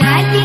Mati